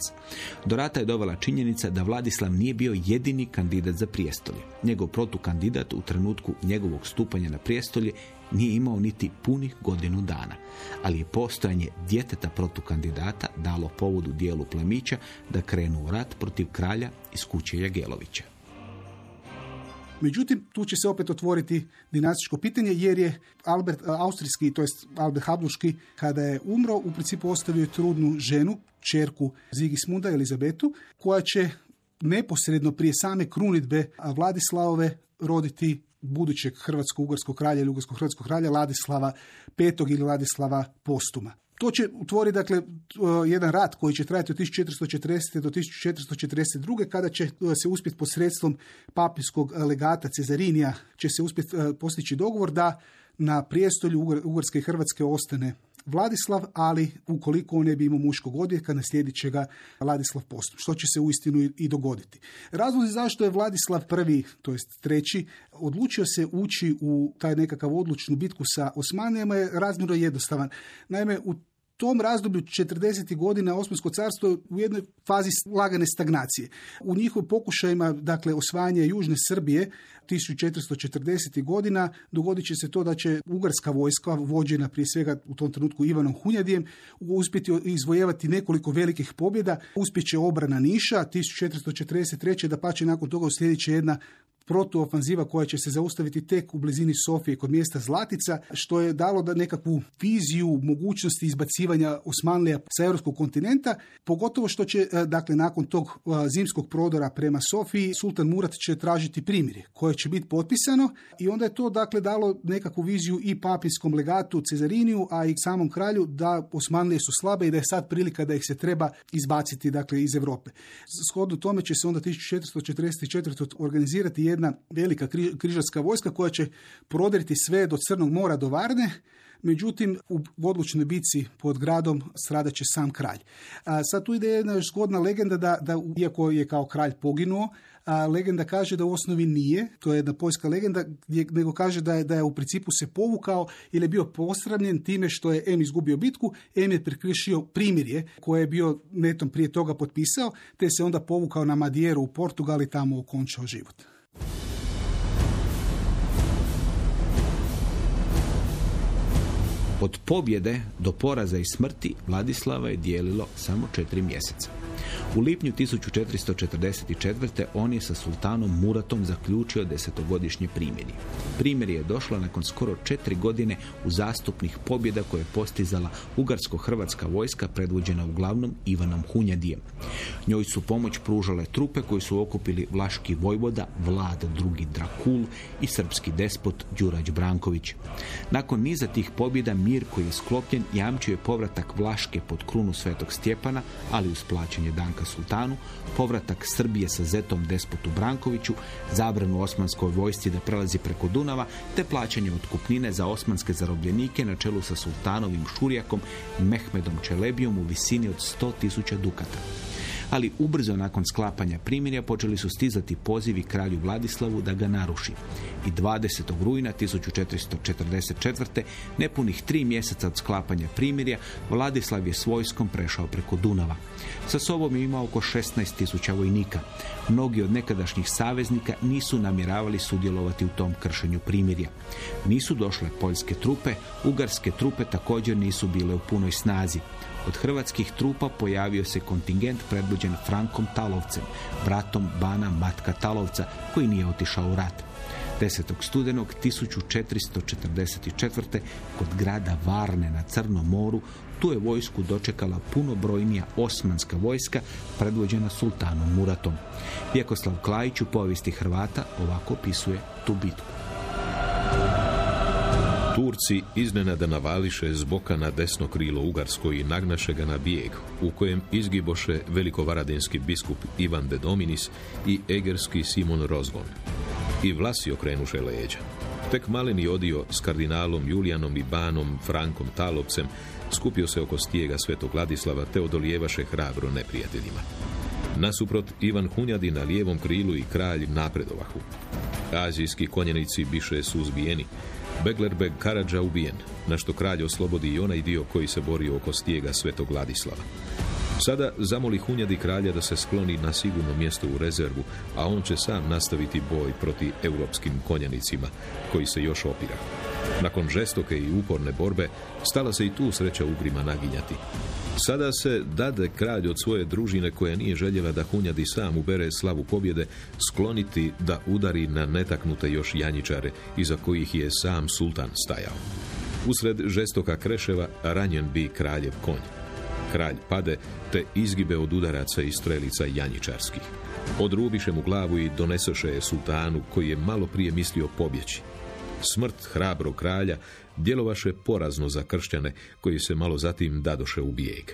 Do rata je dovela činjenica da Vladislav nije bio jedini kandidat za prijestolje. Njegov protukandidat u trenutku njegovog stupanja na prijestolje nije imao niti punih godinu dana, ali je postojanje djeteta protukandidata dalo povodu dijelu plemića da krenu u rat protiv kralja iz kuće Jagelovića. Međutim, tu će se opet otvoriti dinastičko pitanje jer je Albert Austrijski, to jest Albert Habduški, kada je umro, u principu ostavio trudnu ženu, čerku Zigismunda Elizabetu, koja će neposredno prije same krunitbe Vladislavove roditi budućeg hrvatsko-ugarskog kralja ili ugarsko-hrvatskog kralja Ladislava V ili Ladislava Postuma. To će utvoriti dakle, jedan rat koji će trajati od 1440. do 1442. kada će se uspjeti posredstvom papijskog legata Cezarinija će se uspjeti postići dogovor da na prijestolju Ugarske i Hrvatske ostane Vladislav, ali ukoliko on ne bi imao muškog odvijeka, naslijedit će ga Vladislav Postum, što će se uistinu i dogoditi. Razlozi zašto je Vladislav prvi, to jest treći, odlučio se ući u taj nekakav odlučnu bitku sa Osmanijama je razmjerno jednostavan. Naime, u tom razdoblju 40. godina Osmansko carstvo u jednoj fazi lagane stagnacije. U njihovim pokušajima, dakle, osvajanja Južne Srbije 1440. godina dogodit će se to da će ugarska vojska, vođena prije svega u tom trenutku Ivanom Hunjadijem, uspjeti izvojevati nekoliko velikih pobjeda. Uspjeće obrana Niša 1443. da pače nakon toga uslijedit će jedna protuofanziva koja će se zaustaviti tek u blizini Sofije kod mjesta Zlatica, što je dalo da nekakvu viziju mogućnosti izbacivanja Osmanlija sa europskog kontinenta, pogotovo što će, e, dakle, nakon tog e, zimskog prodora prema Sofiji, Sultan Murat će tražiti primirje koje će biti potpisano i onda je to, dakle, dalo nekakvu viziju i papijskom legatu Cezariniju, a i samom kralju da Osmanlije su slabe i da je sad prilika da ih se treba izbaciti, dakle, iz Europe. Shodno tome će se onda 1444. organizirati jedna velika križarska vojska koja će prodriti sve do Crnog mora do Varne, međutim u odlučnoj bici pod gradom stradaće sam kralj. A, sad tu ide jedna zgodna legenda da, da iako je kao kralj poginuo, a legenda kaže da u osnovi nije, to je jedna poljska legenda, gdje, nego kaže da je, da je u principu se povukao ili je bio posramljen time što je M izgubio bitku, M je prekršio primirje koje je bio netom prije toga potpisao, te se onda povukao na Madijeru u Portugal i tamo okončao život. Od pobjede do poraza i smrti Vladislava je dijelilo samo četiri mjeseca. U lipnju 1444. on je sa sultanom Muratom zaključio desetogodišnje primjerje. Primjerje je došlo nakon skoro četiri godine u zastupnih pobjeda koje je postizala ugarsko-hrvatska vojska predvođena uglavnom Ivanom Hunjadijem. Njoj su pomoć pružale trupe koji su okupili Vlaški vojvoda Vlad II. Drakul i srpski despot Đurađ Branković. Nakon niza tih pobjeda mir koji je sklopljen jamčio je povratak Vlaške pod krunu Svetog Stjepana, ali uz plaćanje Danka Sultanu, povratak Srbije sa Zetom Despotu Brankoviću, zabranu osmanskoj vojsci da prelazi preko Dunava, te plaćanje otkupnine za osmanske zarobljenike na čelu sa sultanovim šurjakom Mehmedom Čelebijom u visini od 100.000 dukata ali ubrzo nakon sklapanja primirja počeli su stizati pozivi kralju Vladislavu da ga naruši. I 20. rujna 1444. nepunih tri mjeseca od sklapanja primirja, Vladislav je s vojskom prešao preko Dunava. Sa sobom je imao oko 16.000 vojnika. Mnogi od nekadašnjih saveznika nisu namjeravali sudjelovati u tom kršenju primirja. Nisu došle poljske trupe, ugarske trupe također nisu bile u punoj snazi. Od hrvatskih trupa pojavio se kontingent predvođen Frankom Talovcem, bratom Bana Matka Talovca, koji nije otišao u rat. 10. studenog 1444. kod grada Varne na Crnom moru tu je vojsku dočekala puno brojnija osmanska vojska predvođena sultanom Muratom. Vjekoslav Klajić u povijesti Hrvata ovako opisuje tu bitku. Turci iznenada navališe z boka na desno krilo Ugarsko i nagnaše ga na bijeg, u kojem izgiboše velikovaradinski biskup Ivan de Dominis i egerski Simon Rozgon. I vlasi okrenuše leđa. Tek maleni odio s kardinalom Julijanom i Banom Frankom Talovcem skupio se oko stijega svetog Ladislava te odolijevaše hrabro neprijateljima. Nasuprot Ivan Hunjadi na lijevom krilu i kralj napredovahu. Azijski konjenici biše su uzbijeni, Beglerbeg Karadža ubijen, na što kralj oslobodi i onaj dio koji se borio oko stijega svetog Vladislava. Sada zamoli Hunjadi kralja da se skloni na sigurno mjesto u rezervu, a on će sam nastaviti boj protiv europskim konjanicima, koji se još opira. Nakon žestoke i uporne borbe, stala se i tu sreća Ugrima naginjati. Sada se dade kralj od svoje družine koja nije željela da Hunjadi sam ubere slavu pobjede, skloniti da udari na netaknute još janjičare, iza kojih je sam sultan stajao. Usred žestoka kreševa ranjen bi kraljev konj. Kralj pade, te izgibe od udaraca i strelica janjičarskih. Odrubiše mu glavu i donesoše je sultanu, koji je malo prije mislio pobjeći. Smrt hrabrog kralja djelovaše porazno za kršćane, koji se malo zatim dadoše u bijeg.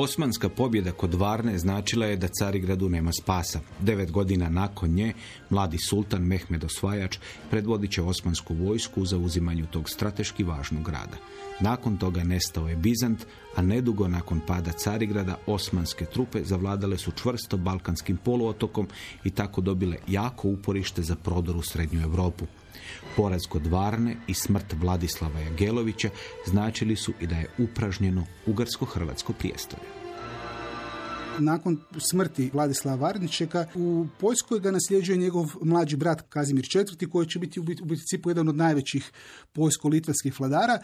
Osmanska pobjeda kod Varne značila je da Carigradu nema spasa. Devet godina nakon nje, mladi sultan Mehmed Osvajač predvodit će osmansku vojsku u zauzimanju tog strateški važnog grada. Nakon toga nestao je Bizant, a nedugo nakon pada Carigrada osmanske trupe zavladale su čvrsto balkanskim poluotokom i tako dobile jako uporište za prodor u Srednju Europu. Poraz kod Varne i smrt Vladislava Jagelovića značili su i da je upražnjeno ugarsko-hrvatsko prijestolje nakon smrti Vladislava Varničeka u Poljskoj ga nasljeđuje njegov mlađi brat Kazimir IV koji će biti u principu jedan od najvećih poljsko-litvanskih vladara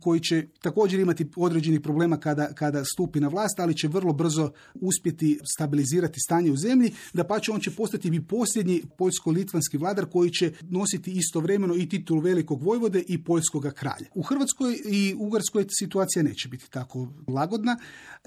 koji će također imati određenih problema kada, kada stupi na vlast, ali će vrlo brzo uspjeti stabilizirati stanje u zemlji, da pa će on će postati i posljednji poljsko-litvanski vladar koji će nositi istovremeno i titul velikog vojvode i poljskog kralja. U Hrvatskoj i Ugarskoj situacija neće biti tako lagodna,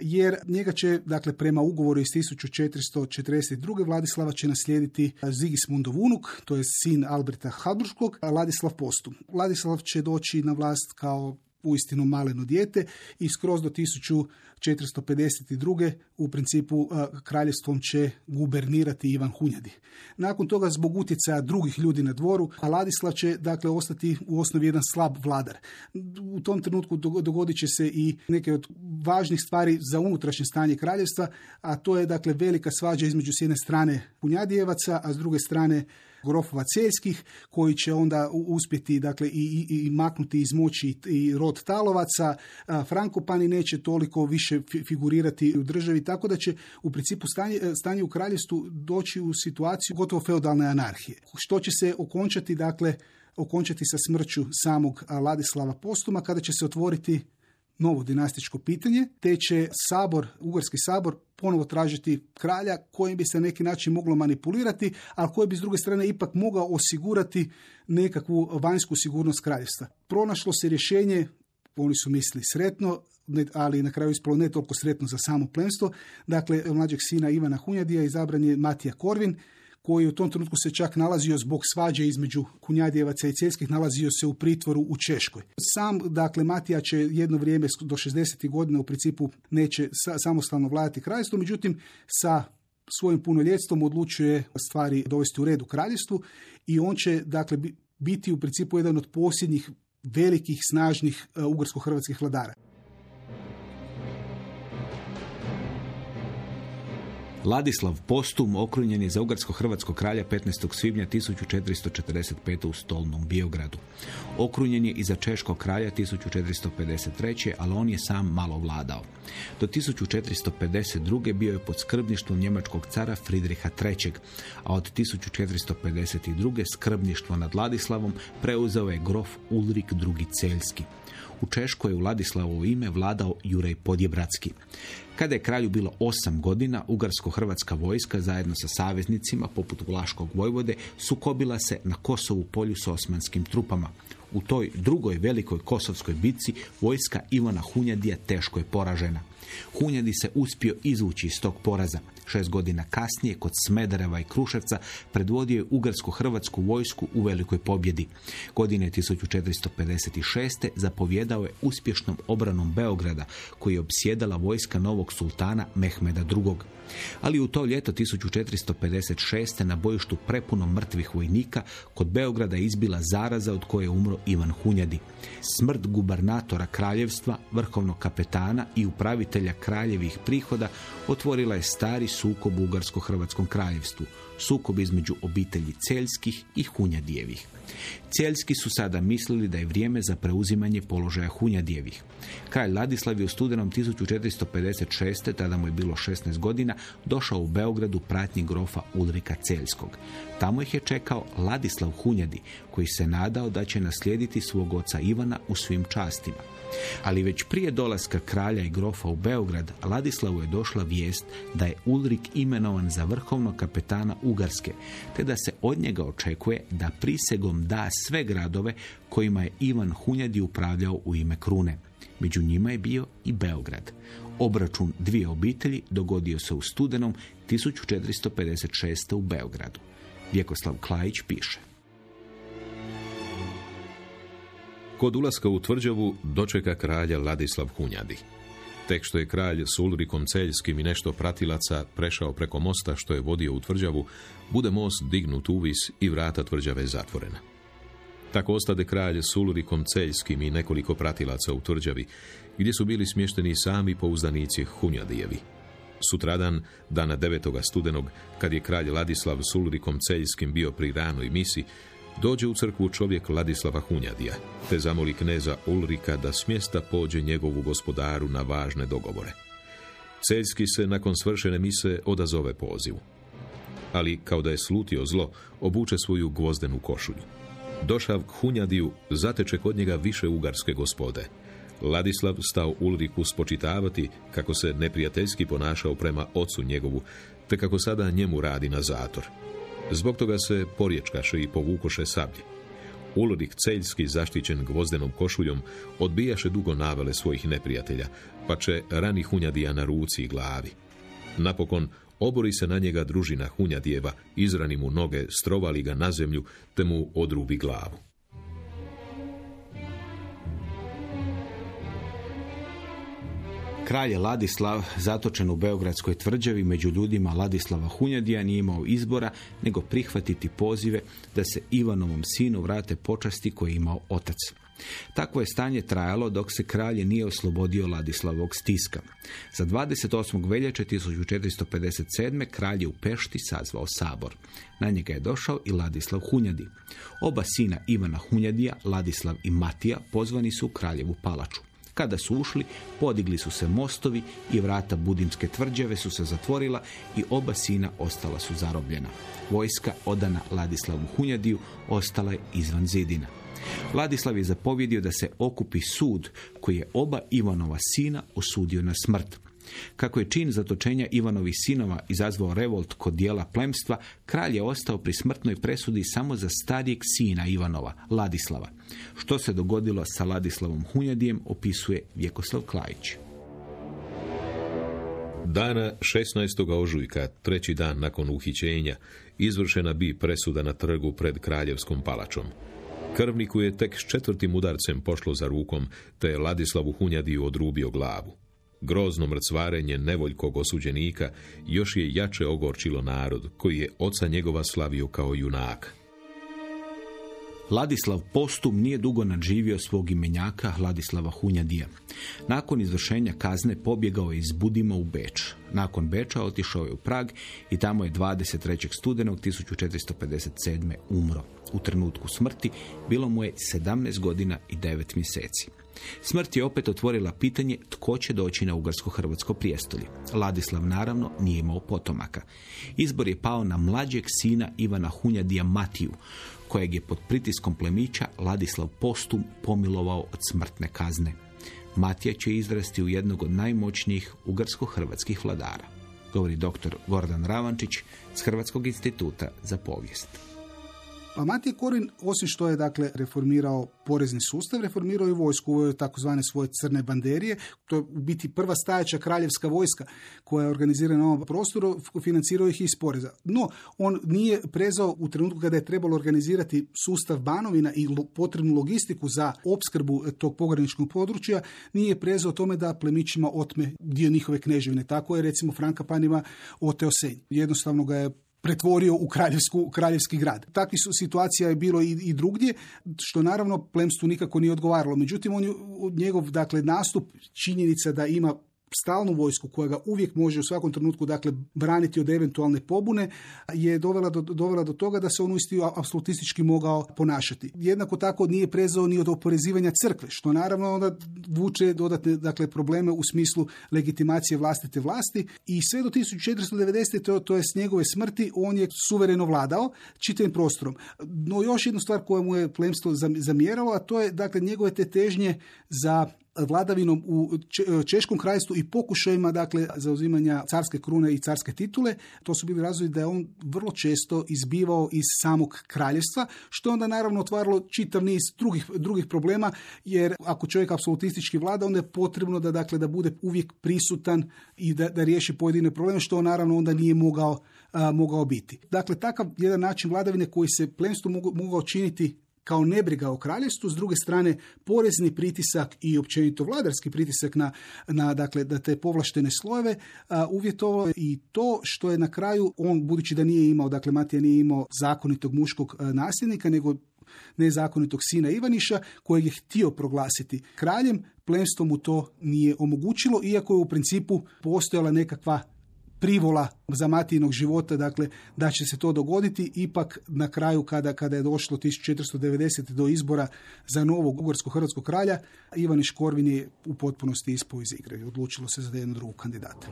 jer njega će, dakle, prema ugovoru iz 1442. Vladislava će naslijediti Zigismundov unuk, to je sin Alberta Habsburgskog, Ladislav Postum. Vladislav će doći na vlast kao uistinu maleno dijete i skroz do 1452. u principu kraljevstvom će gubernirati Ivan Hunjadi. Nakon toga zbog utjecaja drugih ljudi na dvoru, Ladislav će dakle ostati u osnovi jedan slab vladar. U tom trenutku dogodit će se i neke od važnih stvari za unutrašnje stanje kraljevstva, a to je dakle velika svađa između s jedne strane Hunjadijevaca, a s druge strane grofova koji će onda uspjeti dakle i, i, i maknuti iz moći i rod talovaca. Frankopani neće toliko više figurirati u državi tako da će u principu stanje, stanje u kraljestvu doći u situaciju gotovo feudalne anarhije. Što će se okončati dakle okončati sa smrću samog Ladislava Postuma kada će se otvoriti novo dinastičko pitanje, te će sabor, Ugarski sabor, ponovo tražiti kralja kojim bi se na neki način moglo manipulirati, a koji bi s druge strane ipak mogao osigurati nekakvu vanjsku sigurnost kraljevstva. Pronašlo se rješenje, oni su mislili sretno, ali na kraju ispalo ne toliko sretno za samo plemstvo. Dakle, mlađeg sina Ivana Hunjadija izabran je Matija Korvin, koji u tom trenutku se čak nalazio zbog svađe između Kunjadijevaca i Celskih, nalazio se u pritvoru u Češkoj. Sam, dakle, Matija će jedno vrijeme do 60. godina u principu neće samostalno vladati kraljestvom, međutim, sa svojim punoljetstvom odlučuje stvari dovesti u red u kraljestvu i on će, dakle, biti u principu jedan od posljednjih velikih, snažnih uh, ugarsko-hrvatskih vladara. Ladislav Postum okrunjen je za ugarsko-hrvatskog kralja 15. svibnja 1445. u Stolnom Biogradu. Okrunjen je i za češkog kralja 1453. ali on je sam malo vladao. Do 1452. bio je pod skrbništvom njemačkog cara Fridriha III. a od 1452. skrbništvo nad Ladislavom preuzeo je grof Ulrik II. Celjski. U Češkoj je u Ladislavovo ime vladao Jurej Podjebratski. Kada je kralju bilo osam godina, ugarsko-hrvatska vojska zajedno sa saveznicima, poput Vlaškog vojvode, sukobila se na Kosovu polju s osmanskim trupama. U toj drugoj velikoj kosovskoj bitci vojska Ivana Hunjadija teško je poražena. Hunjadi se uspio izvući iz tog poraza. Šest godina kasnije, kod Smedereva i Kruševca, predvodio je ugarsko-hrvatsku vojsku u velikoj pobjedi. Godine 1456. zapovjedao je uspješnom obranom Beograda, koji je obsjedala vojska novog sultana Mehmeda II. Ali u to ljeto 1456. na bojištu prepuno mrtvih vojnika kod Beograda je izbila zaraza od koje je umro Ivan Hunjadi. Smrt gubernatora kraljevstva, vrhovnog kapetana i upravitelja kraljevih prihoda otvorila je stari sukob u Ugarsko-Hrvatskom kraljevstvu, sukob između obitelji Celjskih i Hunjadijevih. Cijeljski su sada mislili da je vrijeme za preuzimanje položaja Hunjadijevih. Kralj Ladislav je u studenom 1456. tada mu je bilo 16 godina, došao u Beogradu pratnji grofa Ulrika Celjskog. Tamo ih je čekao Ladislav Hunjadi, koji se nadao da će naslijediti svog oca Ivana u svim častima. Ali već prije dolaska kralja i grofa u Beograd, Ladislavu je došla vijest da je Ulrik imenovan za vrhovnog kapetana Ugarske, te da se od njega očekuje da prisegom da sve gradove kojima je Ivan Hunjadi upravljao u ime krune. Među njima je bio i Beograd. Obračun dvije obitelji dogodio se u studenom 1456. u Beogradu. Vjekoslav Klajić piše. Kod ulaska u tvrđavu dočeka kralja Ladislav Hunjadi. Tek što je kralj s Ulrikom Celjskim i nešto pratilaca prešao preko mosta što je vodio u tvrđavu, bude most dignut uvis i vrata tvrđave zatvorena. Tako ostade kralj s Ulrikom Celjskim i nekoliko pratilaca u tvrđavi, gdje su bili smješteni sami pouzdanici Hunjadijevi. Sutradan, dana 9. studenog, kad je kralj Ladislav s Ulrikom Celjskim bio pri ranoj misi, dođe u crkvu čovjek Ladislava Hunjadija, te zamoli kneza Ulrika da smjesta pođe njegovu gospodaru na važne dogovore. Celjski se nakon svršene mise odazove pozivu. Ali, kao da je slutio zlo, obuče svoju gvozdenu košulju. Došav k Hunjadiju, zateče kod njega više ugarske gospode. Ladislav stao Ulriku spočitavati kako se neprijateljski ponašao prema ocu njegovu, te kako sada njemu radi na zator. Zbog toga se porječkaše i povukoše sablje. Ulrik Celjski, zaštićen gvozdenom košuljom, odbijaše dugo navale svojih neprijatelja, pa će rani Hunjadija na ruci i glavi. Napokon, obori se na njega družina Hunjadijeva, izrani mu noge, strovali ga na zemlju, te mu odrubi glavu. Kralj Ladislav, zatočen u Beogradskoj tvrđavi među ljudima Ladislava Hunjadija, nije imao izbora nego prihvatiti pozive da se Ivanovom sinu vrate počasti koje je imao otac. Takvo je stanje trajalo dok se kralj nije oslobodio Ladislavog stiska. Za 28. veljače 1457. kralj je u Pešti sazvao sabor. Na njega je došao i Ladislav Hunjadi. Oba sina Ivana Hunjadija, Ladislav i Matija, pozvani su u kraljevu palaču. Kada su ušli, podigli su se mostovi i vrata Budimske tvrđave su se zatvorila i oba sina ostala su zarobljena. Vojska odana Ladislavu Hunjadiju ostala je izvan zidina. Ladislav je zapovjedio da se okupi sud koji je oba Ivanova sina osudio na smrt. Kako je čin zatočenja Ivanovih sinova izazvao revolt kod dijela plemstva, kralj je ostao pri smrtnoj presudi samo za starijeg sina Ivanova, Ladislava. Što se dogodilo sa Ladislavom Hunjadijem opisuje Vjekoslav Klajić. Dana 16. ožujka, treći dan nakon uhićenja, izvršena bi presuda na trgu pred kraljevskom palačom. Krvniku je tek s četvrtim udarcem pošlo za rukom, te je Ladislavu Hunjadiju odrubio glavu. Grozno mrcvarenje nevoljkog osuđenika još je jače ogorčilo narod, koji je oca njegova slavio kao junak. Ladislav Postum nije dugo nadživio svog imenjaka Ladislava Hunjadija. Nakon izvršenja kazne pobjegao je iz Budima u Beč. Nakon Beča otišao je u Prag i tamo je 23. studenog 1457. umro. U trenutku smrti bilo mu je 17 godina i 9 mjeseci. Smrt je opet otvorila pitanje tko će doći na ugarsko-hrvatsko prijestolje. Ladislav naravno nije imao potomaka. Izbor je pao na mlađeg sina Ivana Hunjadija Matiju, kojeg je pod pritiskom plemića Ladislav Postum pomilovao od smrtne kazne. Matija će izrasti u jednog od najmoćnijih ugarsko-hrvatskih vladara, govori dr. Gordan Ravančić s Hrvatskog instituta za povijest. A Matije Korin, osim što je dakle reformirao porezni sustav, reformirao i vojsku, uveo je takozvane svoje crne banderije. To je u biti prva stajaća kraljevska vojska koja je organizirana na ovom prostoru, financirao ih iz poreza. No, on nije prezao u trenutku kada je trebalo organizirati sustav banovina i potrebnu logistiku za opskrbu tog pograničnog područja, nije prezao tome da plemićima otme dio njihove kneževine. Tako je recimo Franka Panima oteo Senj. Jednostavno ga je pretvorio u kraljevsku, kraljevski grad. Takvih su situacija je bilo i, i drugdje, što naravno plemstvu nikako nije odgovaralo. Međutim, on je, njegov dakle, nastup, činjenica da ima stalnu vojsku koja ga uvijek može u svakom trenutku dakle braniti od eventualne pobune je dovela do, dovela do toga da se on uistinu apsolutistički mogao ponašati. Jednako tako nije prezao ni od oporezivanja crkve, što naravno onda vuče dodatne dakle probleme u smislu legitimacije vlastite vlasti i sve do 1490. to, to je s njegove smrti on je suvereno vladao čitavim prostorom. No još jednu stvar koja mu je plemstvo zamjeralo, a to je dakle njegove te težnje za vladavinom u Češkom krajstvu i pokušajima dakle zauzimanja carske krune i carske titule. To su bili razlozi da je on vrlo često izbivao iz samog kraljevstva, što onda naravno otvaralo čitav niz drugih, drugih problema, jer ako čovjek apsolutistički vlada, onda je potrebno da dakle da bude uvijek prisutan i da, da riješi pojedine probleme, što naravno onda nije mogao, mogao biti. Dakle, takav jedan način vladavine koji se plemstvu mogao činiti kao nebriga o kraljevstvu, s druge strane porezni pritisak i općenito vladarski pritisak na, na dakle, da te povlaštene slojeve uvjetovalo i to što je na kraju on, budući da nije imao, dakle Matija nije imao zakonitog muškog nasljednika, nego nezakonitog sina Ivaniša, kojeg je htio proglasiti kraljem, plemstvo mu to nije omogućilo, iako je u principu postojala nekakva privola za Matijinog života, dakle da će se to dogoditi, ipak na kraju kada, kada je došlo 1490. do izbora za novog ugorskog hrvatskog kralja, Ivan Škorvin je u potpunosti ispao iz igre odlučilo se za jednu drugu kandidata.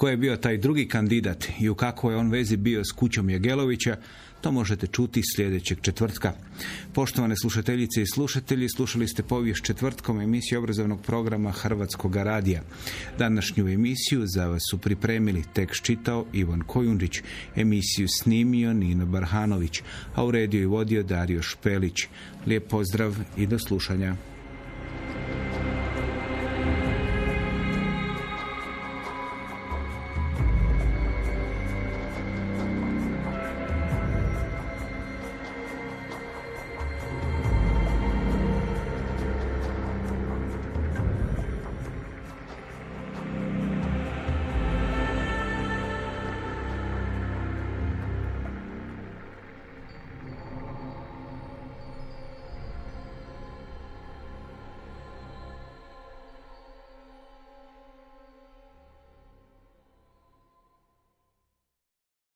Tko je bio taj drugi kandidat i u kakvoj je on vezi bio s kućom Jegelovića, to možete čuti sljedećeg četvrtka. Poštovane slušateljice i slušatelji, slušali ste povijest četvrtkom emisiju obrazovnog programa Hrvatskog radija. Današnju emisiju za vas su pripremili tekst čitao Ivan Kojundić, emisiju snimio Nino Barhanović, a u rediju i vodio Dario Špelić. Lijep pozdrav i do slušanja.